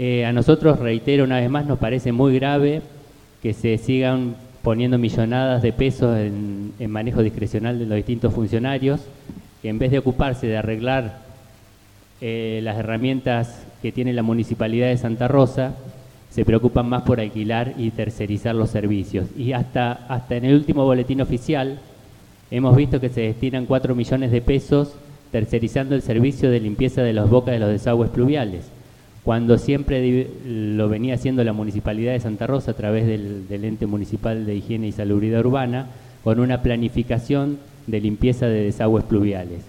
Eh, a nosotros, reitero una vez más, nos parece muy grave que se sigan poniendo millonadas de pesos en, manejo discrecional de los distintos funcionarios, que en vez de ocuparse de arreglar eh, las herramientas que tiene la Municipalidad de Santa Rosa, se preocupan más por alquilar y tercerizar los servicios. Y hasta, hasta en el último boletín oficial hemos visto que se destinan 4 millones de pesos tercerizando el servicio de limpieza de las bocas de los desagües pluviales, cuando siempre lo venía haciendo la Municipalidad de Santa Rosa a través del, ente municipal de higiene y salubridad urbana, con una planificación de limpieza de desagües pluviales.